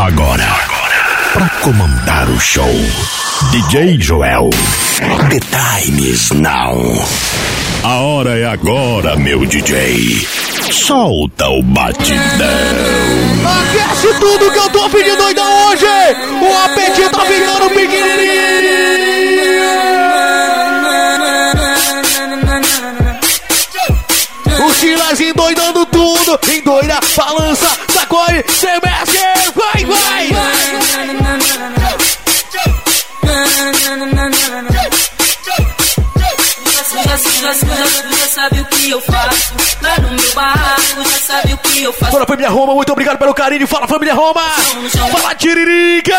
Agora, para comandar o show, DJ Joel. The time is now. A hora é agora, meu DJ. Solta o batidão. Aquece tudo que eu tô pedindo ainda hoje. O apetite tá ficando pequenininho. O Silas endoidando tudo. Endoida, balança, sacode, cê mexe. Vai, vai. Já, sabe o que eu faço. Lá no meu já sabe o que eu faço. Toda a família Roma, muito obrigado pelo carinho. Fala, família Roma. Fala, Tiririca.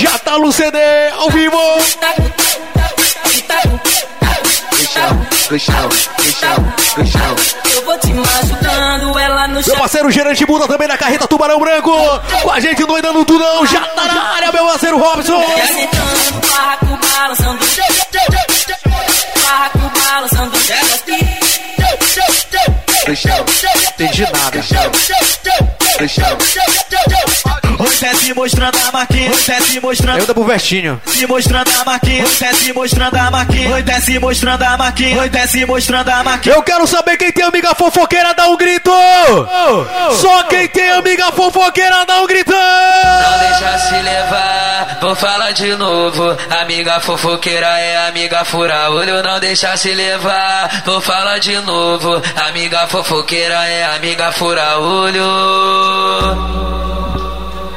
Já tá no CD, ao vivo. Eu vou te machucando, ela no Meu chão. parceiro Gerante Buda também na carreta Tubarão Branco. Com a gente doidando tudão. Já tá na área, meu parceiro Robson. E assentando, barraco balançando. Barraco balançando. Entendi nada. Oi, desce mostrando a marquinha. Oi, desce mostrando. Eu dou pro vestinho. Desce mostrando a marquinha. Oi, desce mostrando a marquinha. Oi, desce mostrando a marquinha. Oi, desce mostrando a marquinha. Eu quero saber quem tem amiga fofoqueira, dá um grito. Só quem tem amiga fofoqueira, dá um grito. Não deixa se levar, vou falar de novo. Amiga fofoqueira é amiga fura olho, não deixa se levar. Vou falar de novo. Amiga fofoqueira é amiga fura olho.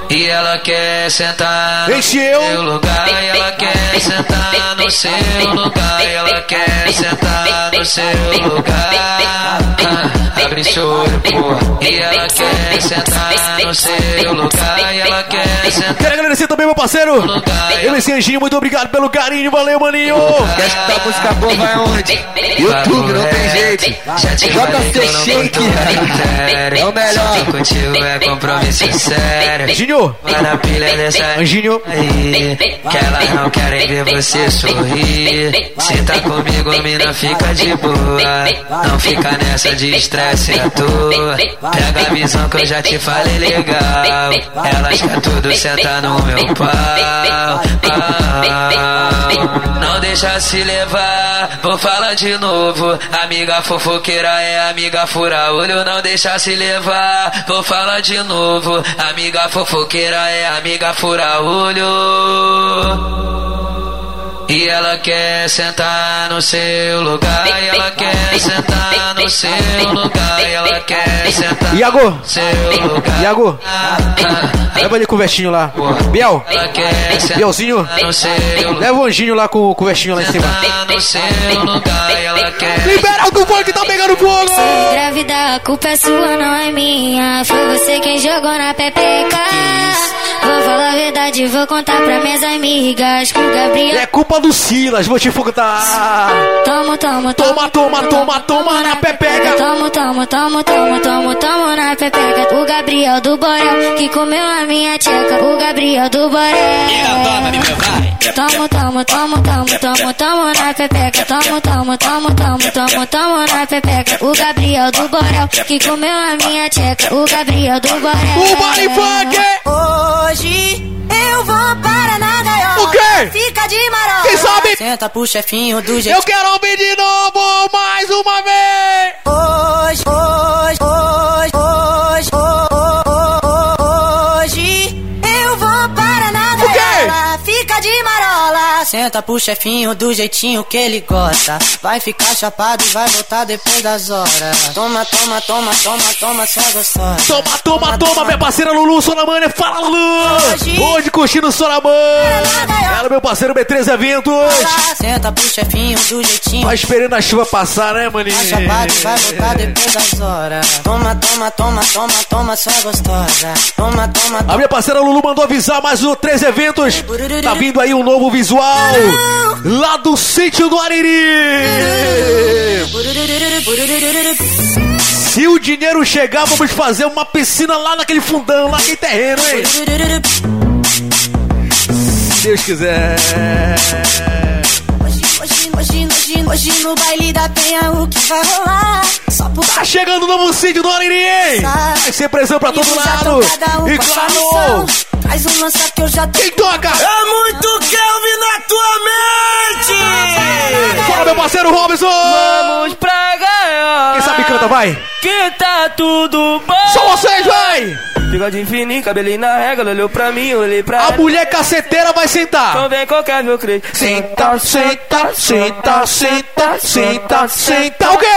E ela quer sentar no seu lugar, e ela quer sentar no seu lugar, e ela quer sentar no seu lugar. Abre seu olho, porra. E ela quer sentar no seu lugar, e ela quer sentar. Quero agradecer também meu parceiro. MC Anjinho, muito obrigado pelo carinho. Valeu, maninho. Quer escutar música boa, vai aonde? YouTube, não tem jeito. JC Shake. É o melhor. Contigo é compromisso sério. Anjinho, Vai na pilha dessa Anjinho. aí, que elas não querem ver você sorrir. Se tá comigo, mina, fica de boa. Não fica nessa de estresse à toa. Pega a visão que eu já te falei legal. Elas quer tudo sentar no meu pau. pau. Não deixa se levar, vou falar de novo. Amiga fofoqueira é amiga fura olho, não deixa se levar. Vou falar de novo. Amiga fofoqueira é amiga fura olho. E ela quer sentar no seu lugar, e ela quer sentar no seu lugar, e ela quer sentar Iago. no. Iago. Ah, ah, Leva ele com o vestinho lá. Biel. Bielzinho. no. Leva o Anjinho lá com, com o vestinho lá em cima. No e Libera o funk que tá pegando fogo. Engravidar, a culpa é sua, não é minha. Foi você quem jogou na pepeca. Vou falar a verdade, vou contar pra minhas amigas. O Gabriel. É culpa do Silas, vou te contar. Toma, toma, Toma, toma, toma, toma na pepeca. Toma, toma, toma, toma, toma, toma na pepeca. O Gabriel do Borel que comeu a minha tcheca. O Gabriel do Borel. Toma, toma, toma, toma, toma, toma na pepeca. Toma, toma, toma, toma, toma, toma na pepeca. O Gabriel do Borel que comeu a minha tcheca. O Gabriel do Borel. O Body Funk. Hoje eu vou para na gaiola. Fica de marola. Quem sabe? Senta pro chefinho do jeito. Eu quero ouvir de novo, mais uma vez. Hoje, hoje, Senta pro chefinho do jeitinho que ele gosta. Vai ficar chapado e vai voltar depois das horas. Toma, toma, toma, toma, toma, só gostosa. Toma, toma, toma, minha parceira Lulu Solamania. Fala, Lulu. Hoje- Hoje curtindo Solamania. Ela, meu parceiro B3 Eventos. Senta pro chefinho do jeitinho. Vai esperando a chuva passar, né, maninho? Vai chapado e vai voltar depois das horas. Toma, toma, toma, toma, toma, só gostosa. Toma, toma, A toma. minha parceira Lulu mandou avisar mais o Três Eventos. Tá vindo aí um novo visual lá do sítio do Ariri. Se o dinheiro chegar, vamos fazer uma piscina lá naquele fundão, lá naquele terreno, hein? Se Deus quiser. Hoje, no baile da penha o que vai rolar? Tá chegando o novo sítio do Ariri! Vai ser presão pra todo lado! um E claro! Traz um lança que eu já tô Quem toca? É muito Kelvin na tua mente! Fala, meu parceiro Robson! Vamos pra ganhar. Quem sabe canta, vai! Que tá tudo bom. Só vocês, vai! Bigode fininho, cabelinho na ela olhou pra mim, olhei pra A ela. mulher caceteira vai sentar! Então vem qualquer meu creio. Senta, senta, senta, senta, senta, senta, o quê? Senta, senta, senta, senta,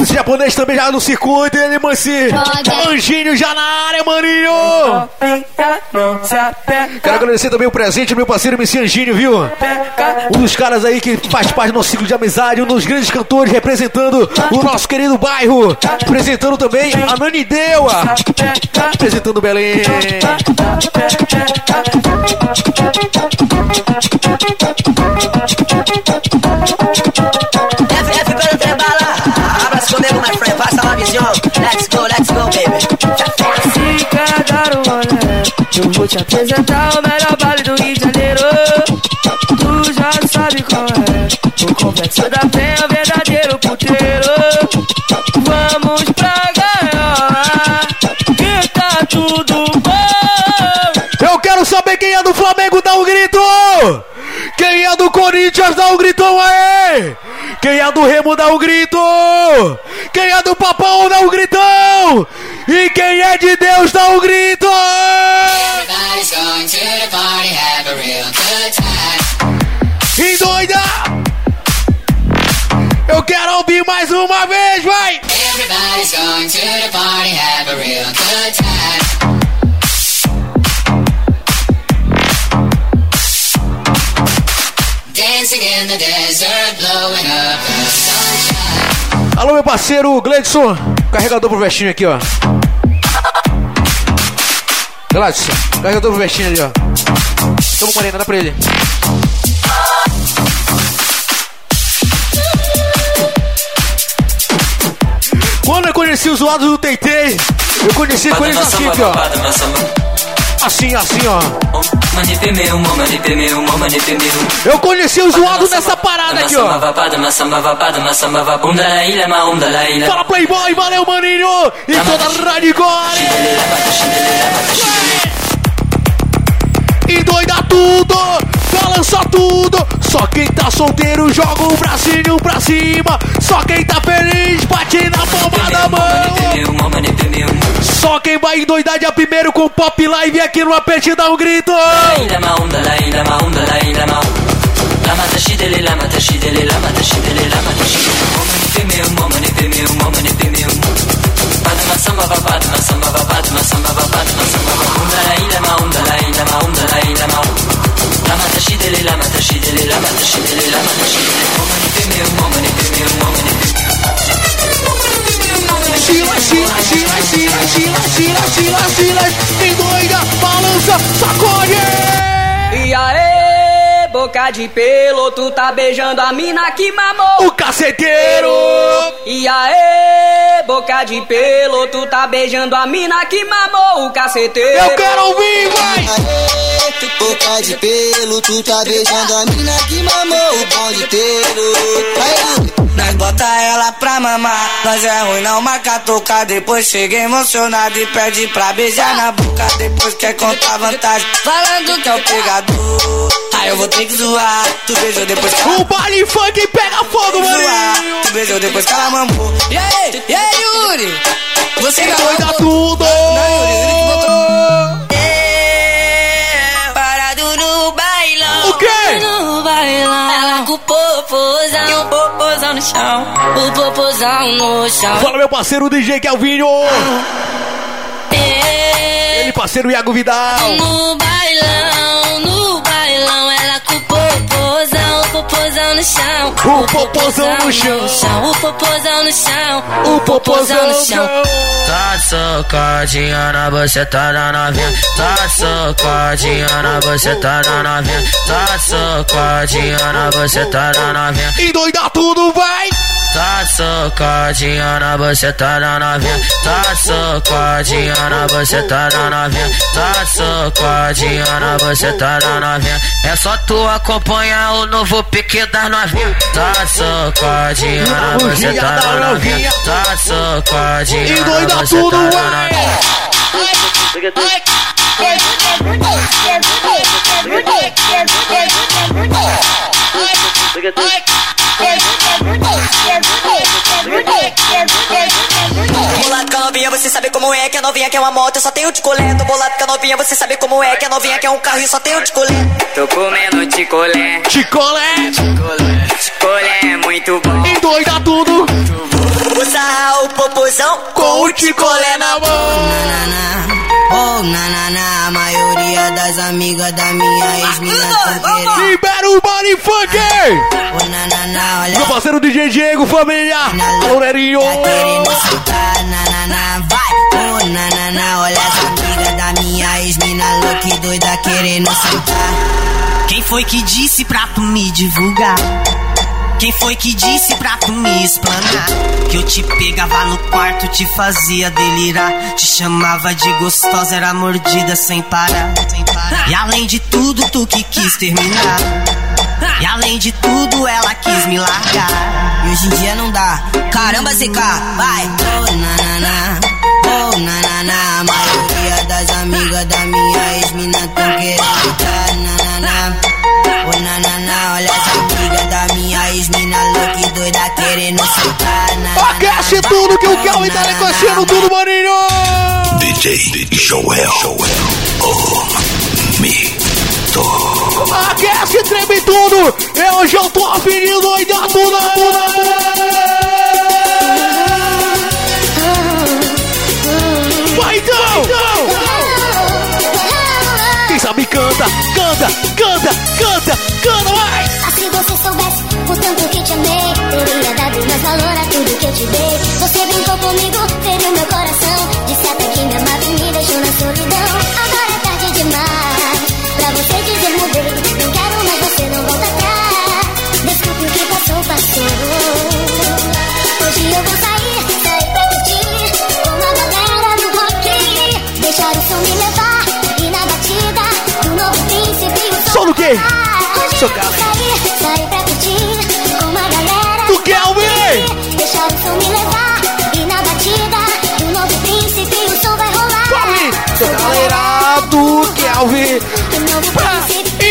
Esse japonês também já no circuito, ele mansi. Anjinho já na área, maninho! Quero agradecer também o presente do meu parceiro MC Anjinho, viu? Um dos caras aí que faz parte do nosso ciclo de amizade, um dos grandes cantores representando o nosso querido bairro. Apresentando também a Nani Deua. Apresentando Belém. Um eu vou te apresentar o melhor baile do Rio de Janeiro. Tu já sabe qual é. O complexo da penha, o verdadeiro puteiro. Quem é do Flamengo, dá um grito! Quem é do Corinthians, dá um gritão aí! Quem é do Remo, dá um grito! Quem é do Papão, dá um gritão! E quem é de Deus, dá um grito! Everybody's going to the party, have a real good time. E doida! Eu quero ouvir mais uma vez, vai! Everybody's going to the party, have a real good time. Alô, meu parceiro Gleidson, carregador pro vestinho aqui, ó. Gleidson, carregador pro vestinho ali, ó. Toma morena, dá pra ele. Quando eu conheci os zoados do Teitei, eu conheci com eles aqui, ó. Assim, assim, ó. Eu conheci o zoado nessa parada aqui, ó. Fala Playboy, valeu maninho! E toda a Radicone! E doida tudo! Balança tudo! Só quem tá solteiro joga o bracinho pra cima! Só quem tá feliz bate na palma da mão! Só quem vai endoidar dia primeiro com pop live aqui no apete dá um grito! Chila, chila, chila, e doida, balança, sacode! E aí, boca de pelo, tu tá beijando a mina que mamou. O caceteiro! E aí, boca de pelo, tu tá beijando a mina que mamou o caceteiro. Eu quero ouvir, vai! Aê, boca de pelo, tu tá beijando a mina que mamou o bonde inteiro. Aí, Nós bota ela pra mamar. Nós é ruim, não marca tocar. Depois chega emocionado e pede pra beijar na boca. Depois quer contar vantagem. Falando que é o pegador. Aí eu vou ter que zoar. Tu beijou depois que ela O baile funk pega fogo, maninho! Tu beijou depois que ela mamou. E aí, e aí, Yuri? Você doida mamou? tudo! É, chão. O popozão no chão. Fala, meu parceiro DJ Kelvinho! É, Ele, parceiro Iago Vidal! No bailão, popozão. O popozão no chão. O popozão no chão. O popozão no chão. O popozão no chão! Tá socadinha na bucetada novinha Tá socadinha na bucetada novinha Tá socadinha na bucetada novinha E doida tudo, vai! Tá socadinha na buceta da novinha. Tá socadinha na buceta da novinha. Tá socadinha na buceta da novinha. É só tu acompanhar o novo pique das novinhas. Tá socadinha na buceta da novinha. Tá socadinha E na doida buceta tudo, da novinha. Bolado com a novinha, você sabe como é que a novinha quer uma moto, eu só tenho de coleta. Bolado com a novinha, você sabe como é que a novinha quer um carro e só tenho de coleta. Tô comendo ticolé. Ticolé! Ticolé é muito bom. E doida tudo! Usar o popozão Com o ticolé na mão! Oh, na, as amigas da minha ex mina. Libera o body funk! Meu parceiro DJ Diego, família! Alô, tá querendo vai! Olha as amigas da minha ex mina louca e doida querendo sentar. Quem foi que disse pra tu me divulgar? Quem foi que disse pra tu me explanar? Que eu te pegava no quarto, te fazia delirar. Te chamava de gostosa, era mordida sem parar. E além de tudo, tu que quis terminar. E além de tudo, ela quis me largar. E hoje em dia não dá. Caramba, CK, vai. Oh, na. Oh, na. A maioria das amigas da minha ex-mina tão querendo na, na. Oh, na. Olha doida querendo sentar, na. Aquece tudo que o Kelvin tá negociando tudo, maninho! DJ Joel. Joel. Oh, me. Aquece, treme tudo! E hoje eu tô aferindo doida tudo! Vai então! Quem sabe canta, canta, canta, canta, canta, vai! Ah, se você soubesse o tanto que te amei, teria dado mais valor a tudo que eu te dei. Você brincou comigo, feriu meu coração. Disse até que me amava e me deixou na solidão. Agora é tarde demais pra você dizer mudei. Não quero mais você, não volta atrás. Desculpe o que passou, passou. Hoje eu vou sair, sair pra curtir com a galera do rock. Deixar o som me levar e na batida do novo príncipe. o Som do quê? Seu eu Did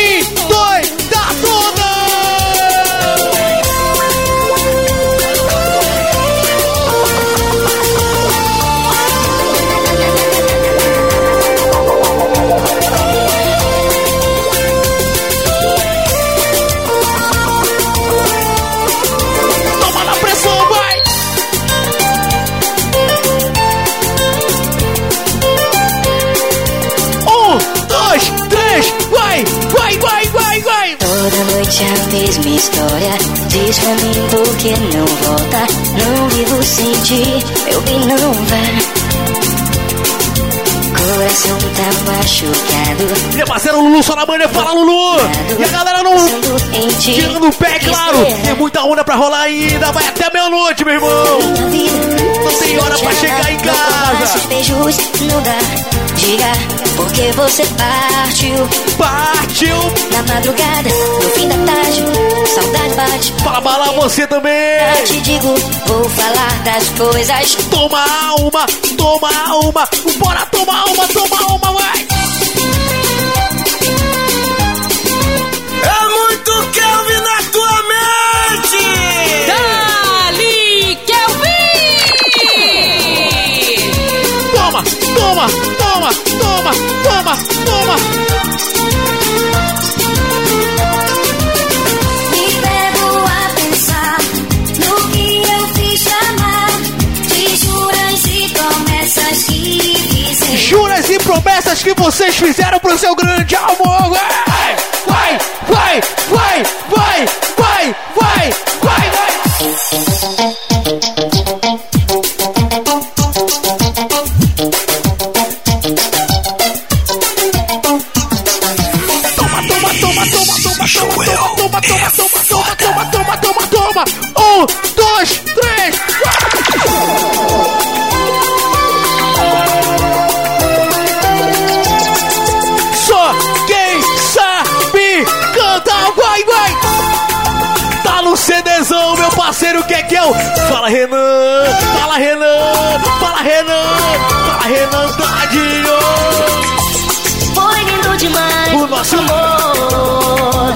só na fala Lulu! E a galera não tirando o pé, claro! Tem muita onda pra rolar ainda, vai até meia-noite, meu irmão! Não tem hora pra chegar em casa! Beijos não dá. Diga porque você partiu Partiu! na madrugada, no fim da tarde. Saudade bate. Fala bala você também! Eu te digo, vou falar das coisas. Toma uma, toma uma, bora tomar uma, toma uma, vai! Toma, toma, toma! Me pego a pensar no que eu fiz amar. De juras e promessas que fiz. Juras e promessas que vocês fizeram pro seu grande amor! Vai, vai, vai, vai, vai, nosso amor.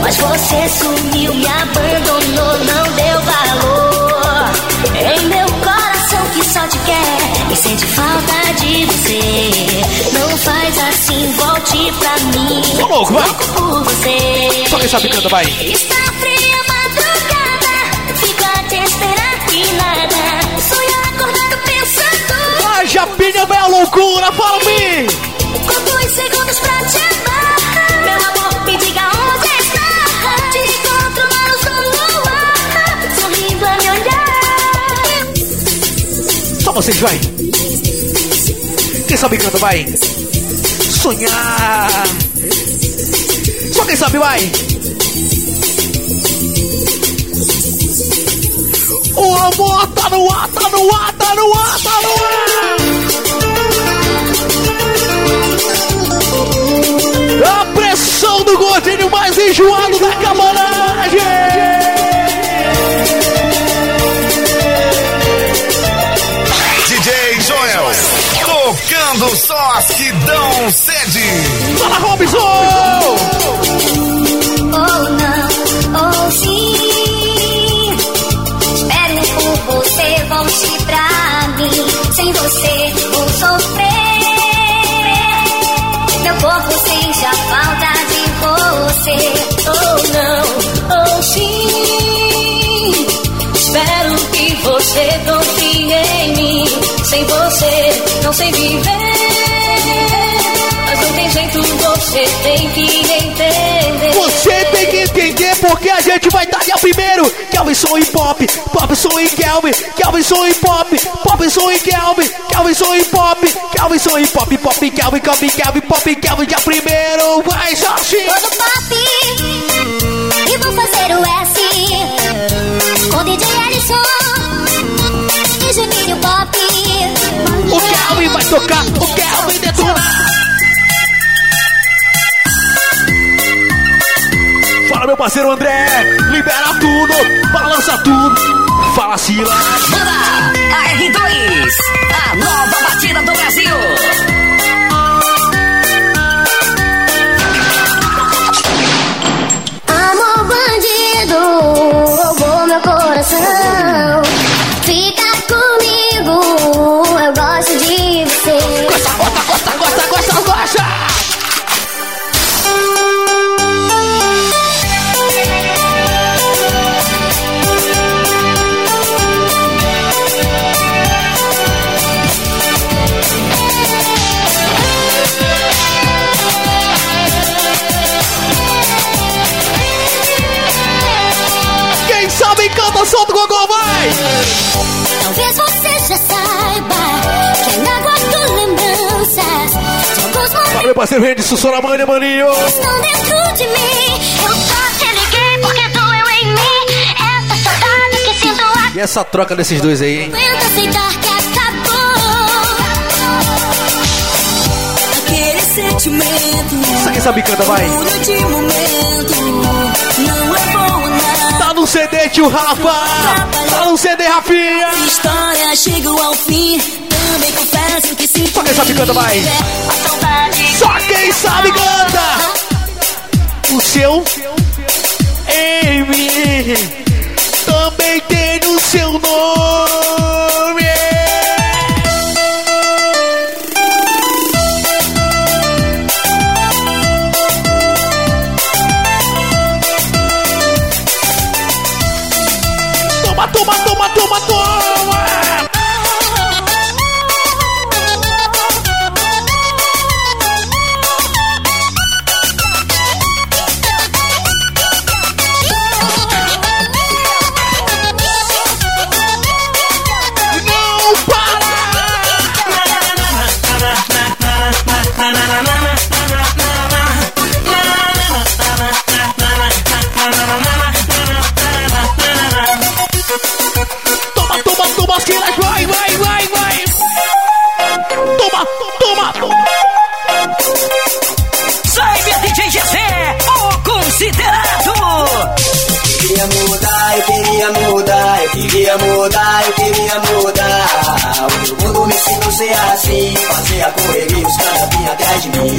Mas você sumiu, me abandonou, não deu valor. Em meu coração que só te quer e sente falta de você. Não faz assim, volte pra mim. Ô, louco, vai. Louco por você. Só quem sabe canta, vai. Está fria madrugada, fico a te esperar que nada. Sonho acordado pensando. A Japinha vai a loucura, fala vocês, vai. Quem sabe canta, vai. Sonhar. Só quem sabe, vai. O amor tá no ar, tá no ar, tá no ar, tá no ar. A pressão do gordinho mais enjoado da camaragem. Tocando só as que dão sede. Fala, Robson! Ou não, ou sim. Espero por você, volte pra mim. Sem você, vou sofrer. Meu corpo sente a falta de você. Ou não, ou sim. Espero que você confie em mim. Sem você, não sei viver. Mas não tem jeito, você tem que entender. Você tem que entender porque a gente vai dar o primeiro. Kelvin e pop, pop som e Kelvin, Kelvin e pop, pop som e Kelvin, Kelvin e pop, Kelvin e pop, pop Kelvin, Kelvin, Kelvin, pop Kelvin já primeiro. Vai, Jorge! Todo pop E vou fazer o S tocar, o Kelvin detonar. Fala, meu parceiro André, libera tudo, balança tudo. Fala, Sila. Manda parceiro Renderson, Soramania, maninho. que estão dentro de mim Eu só te liguei porque doeu em mim Essa saudade que sinto aqui E essa troca desses dois aí, hein? Aguenta aceitar que acabou Aquele sentimento Só quem sabe canta, vai! De momento Não a nada Tá no CD, tio Rafa! Tá no CD, Rafinha! História chegou ao fim Também confesso que sinto Só quem sabe canta, vai! Só quem sabe canta! O seu em mim também tem o seu nome.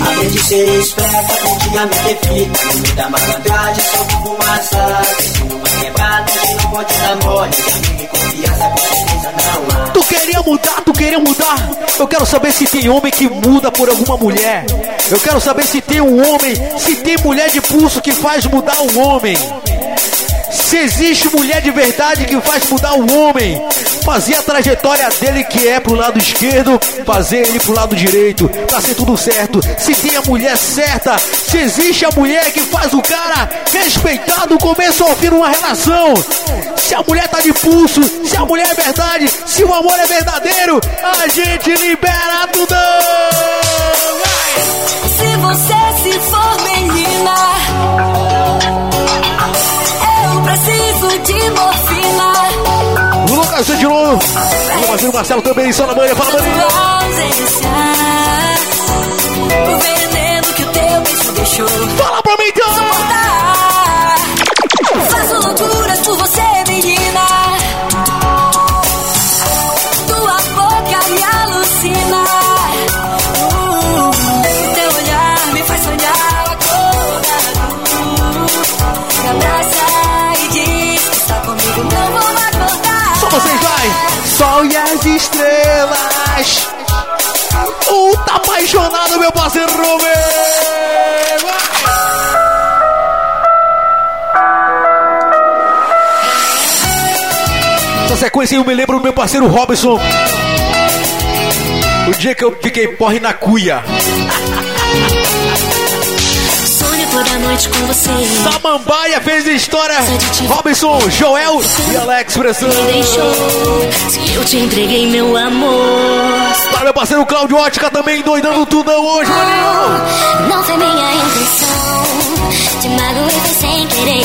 Atrás de a ser esperta, aprendi a me ter fita. No meio da malandragem, sou fumaça. Desci numa quebrada, que não pode dar mole. Amigo e confiança, com certeza não há. Tu queria mudar, tu queria mudar. Eu quero saber se tem homem que muda por alguma mulher. Eu quero saber se tem um homem, se tem mulher de pulso que faz mudar um homem. Se existe mulher de verdade que faz mudar o homem, fazer a trajetória dele que é pro lado esquerdo, fazer ele pro lado direito, pra ser tudo certo. Se tem a mulher certa, se existe a mulher que faz o cara respeitar do começo ao fim numa relação. Se a mulher tá de pulso, se a mulher é verdade, se o amor é verdadeiro, a gente libera tudo. Se você se for menina, preciso de morfina. O Lucas de novo. O Marcelo também, só na manhã, fala ausência. O veneno que o teu beijo deixou. Fala estrelas. Uh, tá apaixonado, meu parceiro Romeu. Na sequência, eu me lembro do meu parceiro Robson. O dia que eu fiquei porre na cuia. Toda noite com você. Samambaia fez história. Robson, Joel e Alex Pressão. Me deixou. Se eu te entreguei meu amor. Para meu parceiro Claudio Ótica também, doidando tudão hoje, maninho. Não foi minha intenção. Te magoei foi sem querer.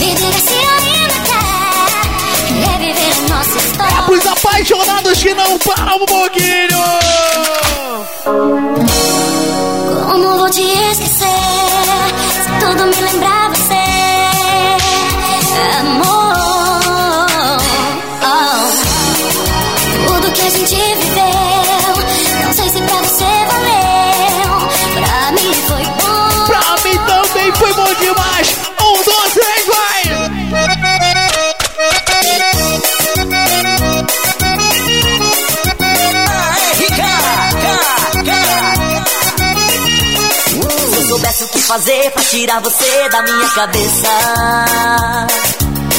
Me diga se ainda quer reviver a nossa história. Pros apaixonados que não param um pouquinho. Fazer pra tirar você da minha cabeça.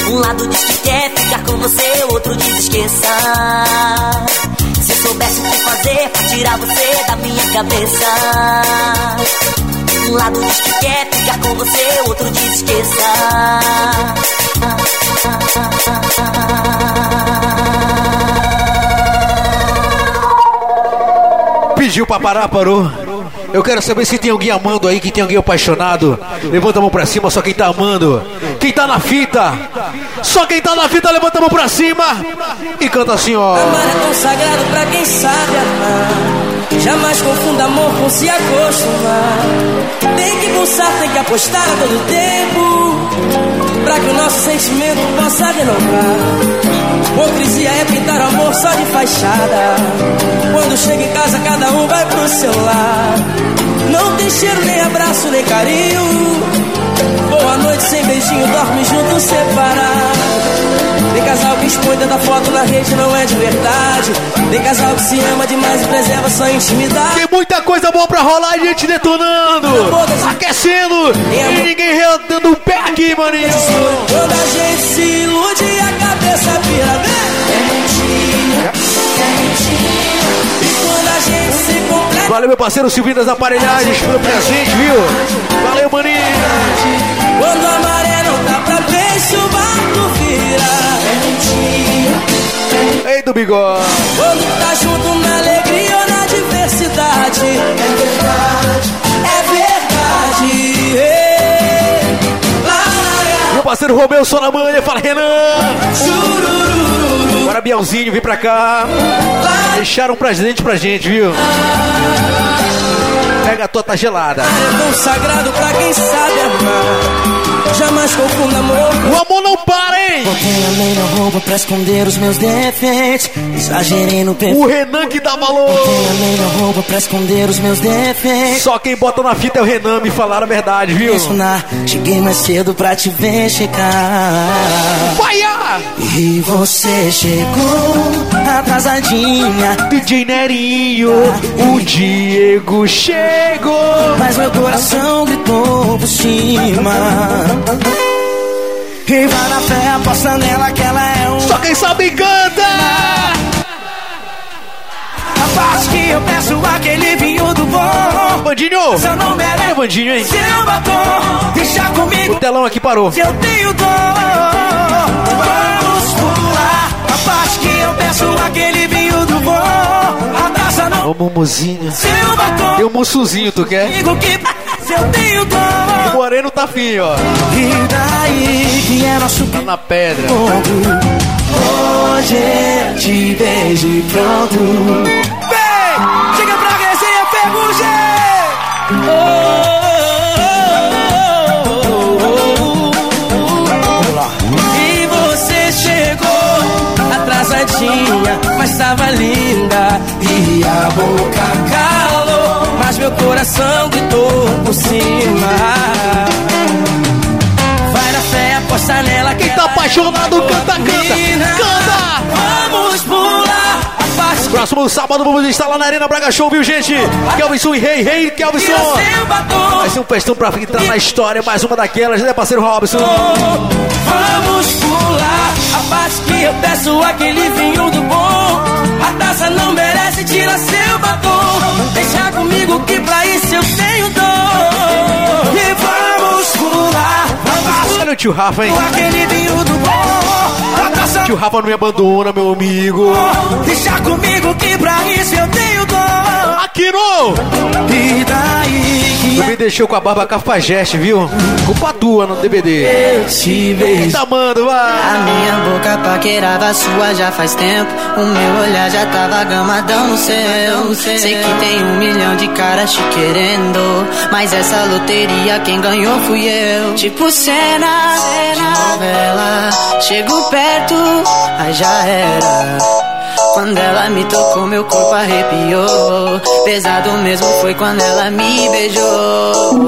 Um lado diz que quer ficar com você, o outro diz esqueça. Se eu soubesse o que fazer pra tirar você da minha cabeça. Um lado diz que quer ficar com você, o outro diz esqueça. Pediu pra parar, parou. Eu quero saber se tem alguém amando aí, que tem alguém apaixonado. Levanta a mão pra cima, só quem tá amando. Quem tá na fita. Só quem tá na fita, levanta a mão pra cima. E canta assim, ó. Amar é consagrado pra quem sabe amar. Jamais confunda amor com se acostumar. Tem que pulsar, tem que apostar todo tempo. Pra que o nosso sentimento possa renovar. Hipocrisia é pintar amor só de fachada. Quando chega em casa, cada um vai pro seu lado. Não tem cheiro, nem abraço, nem carinho. Boa noite sem beijinho, dorme junto separado. Tem casal que expõe tanta foto na rede, não é de verdade. Tem casal que se ama demais e preserva sua intimidade. Tem muita coisa boa pra rolar e gente detonando. Aquecendo. E ninguém dando o pé aqui, maninho. Quando a gente se ilude a cabeça vira É mentira, é mentira. E quando a gente se completa. Valeu, meu parceiro Silvinho das Aparelhagens, pelo presente, viu? Valeu, maninho. Quando a mentira. Ei, do bigode. Quando tá junto na alegria ou na diversidade. É verdade, é verdade. Lá, lá, Meu parceiro Romeu, só na manhã, fala Renan. Bora, Bielzinho, vem pra cá. Deixaram um presente pra gente, viu? Pega a tua, tá gelada. É consagrado pra quem sabe amar. Jamais confunda amor. O amor não para, hein? Botei a lei na roupa pra esconder os meus defeitos. Exagerei no perfil. O Renan que dá valor. Botei a lei na roupa pra esconder os meus defeitos. Só quem bota na fita é o Renan, me falaram a verdade, viu? Cheguei mais cedo pra te ver chegar. Vai! E você chegou atrasadinha. DJ Nerinho, o Diego chegou. Mas meu coração gritou por cima. E vai na fé, aposta nela que ela é um. Só quem sabe canta! A parte que eu peço aquele vinho do bom. Bandinho! Seu nome é É hein? Seu batom, deixa comigo. O telão aqui parou. Se eu tenho dor, vamos pular. A parte que eu peço aquele vinho do bom. Não. Ô, Mumuzinho. Seu batom. Tem um mussuzinho, tu quer? Digo que se eu tenho O dor. Moreno tá fim, ó. E daí que é nosso Tá na pedra. Hoje te beijo e pronto. Boca calou, mas meu coração gritou por cima. Vai na fé, aposta nela que Quem tá é apaixonado, uma canta, canta, canta! Vamos pular Próximo sábado vamos estar lá na Arena Braga Show, viu, gente? Kelvinson e Rei, Rei, Kelvinson. batom. Vai ser um festão pra entrar na história, mais uma daquelas, né, parceiro Robson? Vamos pular a parte que eu peço aquele vinho do bom. A taça não merece, tira seu batom. Deixa comigo que pra isso eu tenho dor. E vamos pular, vamos Olha o tio Rafa, hein? pular aquele vinho do bom. A taça Tio Rafa não me abandona, meu amigo. Deixa comigo que pra isso eu tenho dor. Aqui no... E daí que Tu me deixou com a barba cafajeste, viu? Culpa tua no DVD. eu te vejo. Eita, mano, A vai. minha boca paquerava a sua já faz tempo. O meu olhar já tava gamadão no céu. Sei que tem um milhão de caras te querendo. Mas essa loteria quem ganhou fui eu. Tipo cena, de novela. Chego perto, aí já era. Quando ela me tocou, meu corpo arrepiou. Pesado mesmo foi quando ela me beijou.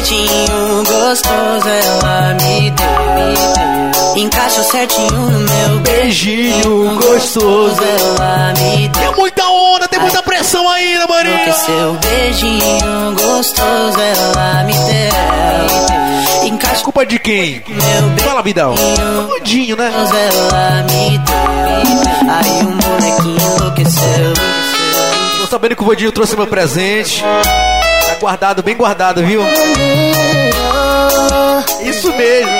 Beijinho gostoso ela me deu. Encaixou certinho no meu Beijinho gostoso. ela me deu. Tem muita onda, tem muita pressão ainda, maninho. Enlouqueceu, beijinho gostoso ela me deu. Encaixou Culpa de quem? meu Fala, Vidal. Bandinho, né? ela me deu. Aí o molequinho enlouqueceu. Tô sabendo que o Vandinho trouxe meu presente. Tá guardado, bem guardado, viu? Isso mesmo.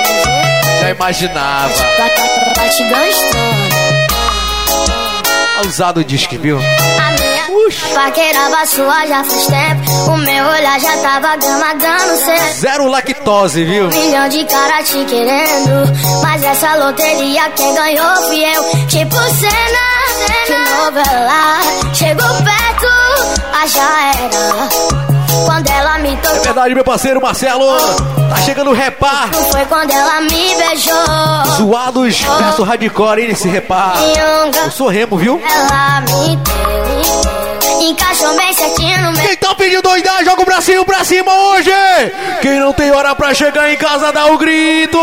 Já imaginava. Gostando. Usado o disco, viu? A minha paquerava sua já faz tempo. O meu olhar já tava gamadando cê. Zero lactose, viu? Milhão de cara te querendo. Mas essa loteria quem ganhou fui eu. Tipo cena, de novela. Chegou perto, ah, já era. Quando ela me É tocou. verdade, meu parceiro Marcelo. Tá chegando o repar. Não foi quando ela me beijou. Zoados versus hardcore, hein, nesse repar. Eu sou remo, viu? Ela me deu. Encaixou bem certinho no meu. Quem tá pedindo doidar, joga o bracinho pra cima hoje! Quem não tem hora pra chegar em casa, dá o grito!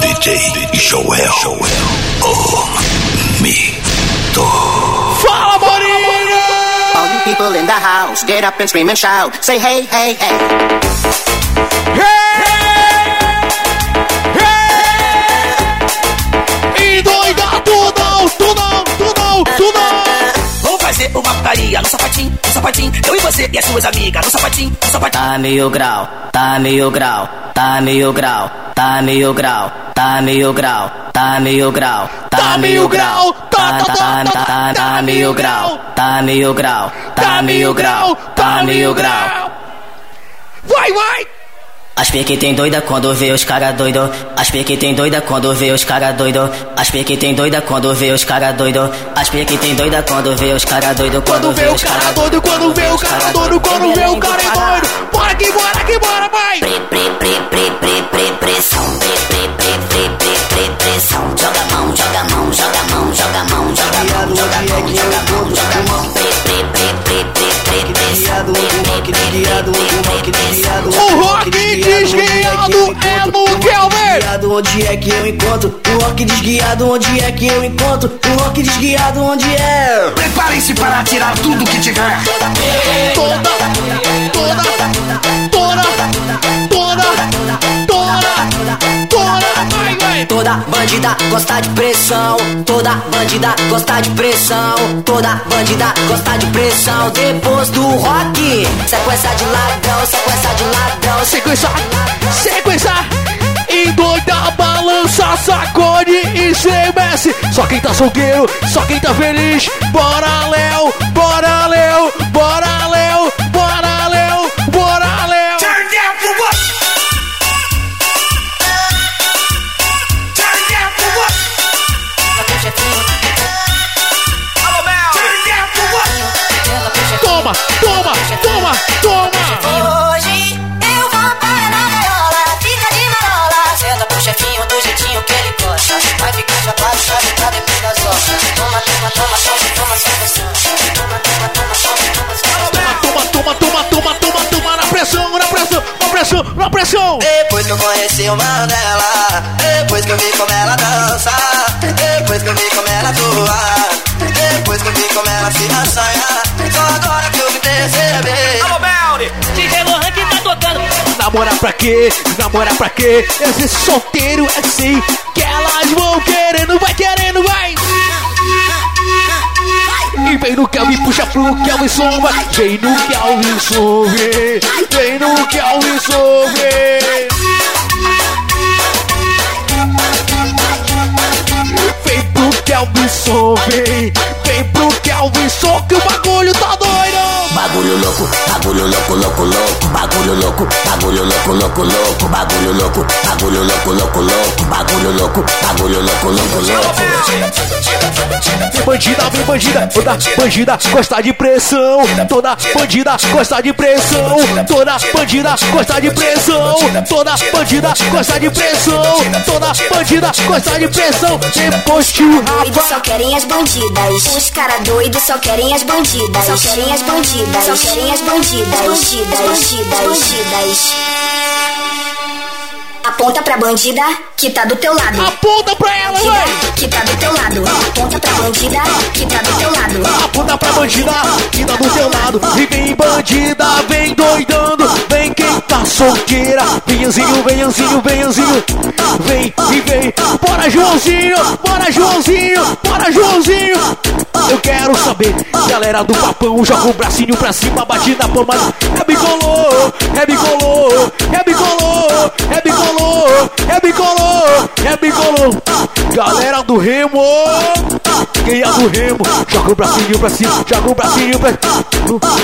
DJ Joel. Joel. O mito. Fala, Marinho! All you in the house, get up and scream and shout. Say hey, hey, hey. E uma putaria no sapatinho, no sapatinho. Eu e você e as suas amigas no sapatinho, no sapatinho. Tá meio grau, tá meio grau, tá meio grau, tá meio grau, tá meio grau, tá meio grau, tá meio grau, tá tá tá tá tá meio grau, tá meio grau, tá meio grau, tá meio grau. Vai, vai! As pique tem doida quando vê os cara doido. As pique tem doida quando vê os cara doido. As pique tem doida quando vê os cara doido. As pique tem doida quando vê os cara doido. Quando vê os cara doido, quando vê os cara doido, quando vê os cara doido. Bora que bora que bora, vai! Pre, pre, pre, pre, pre, pre, pressão. Pre, pre, pre, pre, pre, pre, pressão. Joga mão, joga mão, joga mão, joga mão, joga mão, joga mão, joga mão, joga mão. Pre, pre, pre, pre, pre, pre, pre Pre, pre, pre, pre, pre, pre, pre pre pre pressão no Kelvin! Onde é que eu encontro? O rock desguiado, onde é que eu encontro? O rock desguiado, onde é? Preparem-se para tirar tudo que tiver. Toda, toda, toda, toda, toda, toda! Toda bandida gosta de pressão. Toda bandida gosta de pressão. Toda bandida gosta de pressão. Depois do rock, sequência de ladrão, sequência de ladrão. Sequência, sequência! E doida, balança, sacode e mexe. Só quem tá solteiro, só quem tá feliz. Bora, Léo, bora, Léo, bora, Léo, Toma, toma, toma, toma! Hoje eu vou para na gaiola, fica de marola. Senta pro chefinho do jeitinho que ele gosta. Vai ficar chapado, chave pra depois das horas. Toma, toma, toma, toma, toma. Toma, toma, toma, toma, toma, pressão. Toma, toma, toma, toma, toma, toma, na pressão, na pressão, na pressão, na pressão! Depois que eu conheci o Mandela, depois que eu vi como ela Namorar pra quê? Namorar pra quê? Esse solteiro é assim que elas vão querendo, vai querendo, vai! E vem no Kelvin, puxa pro Kelvin Sombra Vem no Kelvin Sombra Vem no Kelvin Sombra Vem pro Kelvin Sombra Vem pro Kelvin Sombra que o bagulho tá doido! Bagulho louco, bagulho louco, louco, louco, bagulho louco, bagulho louco, louco, louco, bagulho louco, bagulho louco, louco, louco, bagulho louco, bagulho louco, louco, louco. Vem bandida, vem bandida, toda bandida gosta de pressão. Toda bandida gosta de pressão. Toda bandida gosta de pressão. Toda bandida gosta de pressão. Toda bandida gosta de pressão. Depois que o Doidos só Rafa. querem as bandidas. Os cara doidos só querem as bandidas. Só querem as bandidas. Só querem as bandidas. Bandidas, bandidas, bandidas. Aponta pra bandida que tá do teu lado. Aponta pra ela, Bandida que tá do teu lado. Aponta pra bandida que tá do teu lado. Aponta pra bandida que tá do teu lado. E vem bandida, vem doidando. Vem quem tá solteira. Venhazinho, venhazinho, venhazinho. Vem e vem. Bora, Joãozinho, bora, Joãozinho, bora, Joãozinho. Eu quero saber, galera do papão, joga o bracinho pra cima, bate na palma. É bicolô, é bicolô, é bicolô, é bicolô, é bicolô, é bicolô. Galera do Remo, quem é do Remo, joga o bracinho pra cima, joga o bracinho pra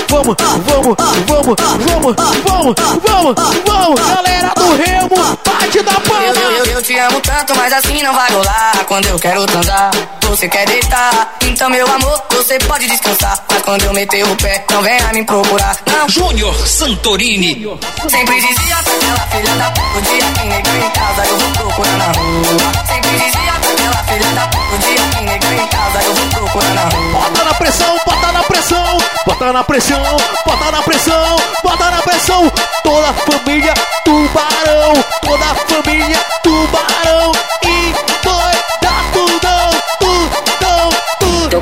Vamos, vamos, vamos, vamos, vamos, vamos, vamos, galera do Remo, bate na Eu, palma. eu, eu te amo tanto, mas assim não vai rolar. Quando eu quero transar, você quer deitar. Então, meu amor, você pode descansar. Mas quando eu meter o pé, não venha me procurar. Não, Júnior Santorini. sempre dizia pra aquela filha da puta. O dia que negar em casa, eu vou procurar na rua. Sempre dizia pra aquela filha da puta. O dia que negar em casa, eu vou procurar na rua. Bota na pressão, bota na pressão, bota na pressão, bota na pressão, bota na pressão. Toda a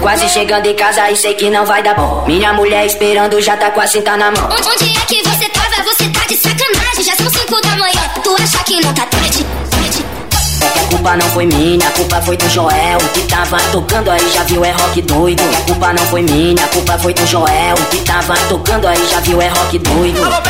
quase chegando em casa e sei que não vai dar bom. Minha mulher esperando já tá com a cinta na mão. Onde, onde é que você tava? Você tá de sacanagem. Já são cinco da manhã. Tu acha que não tá tarde? É a culpa não foi minha, a culpa foi do Joel que tava tocando aí, já viu é rock doido. A culpa não foi minha, a culpa foi do Joel que tava tocando aí, já viu é rock doido. Alô,